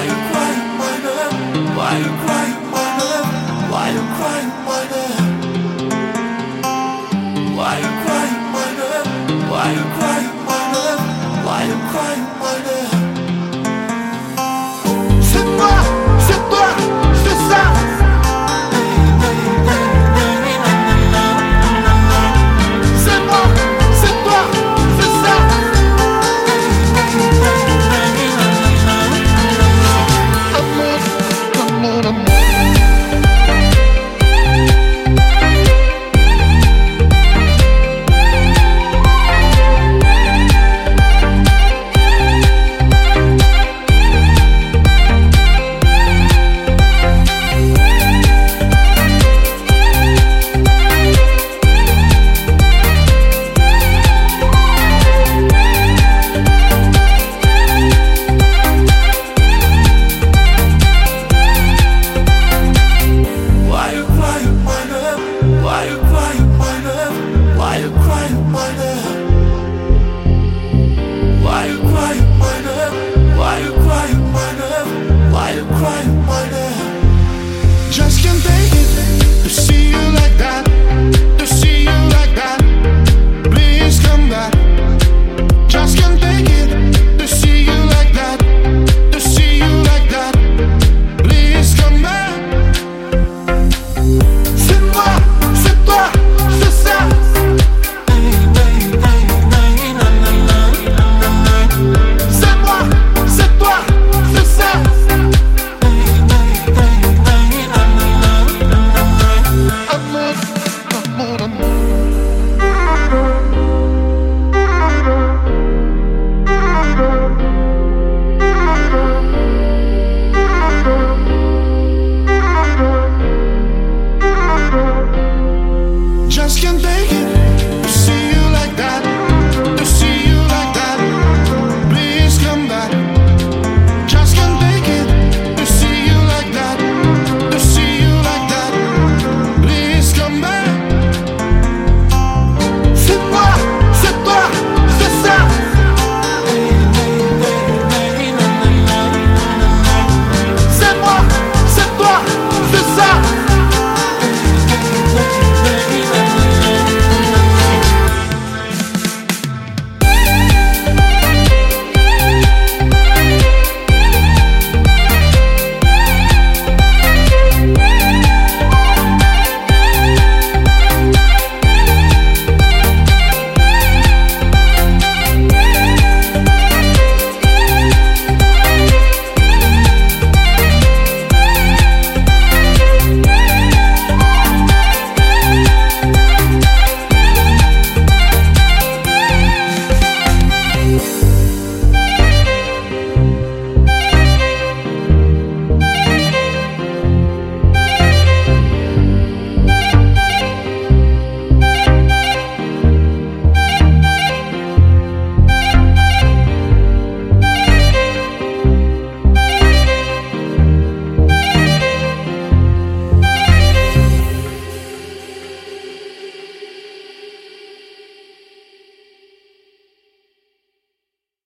Why you crying, my man? Why you crying,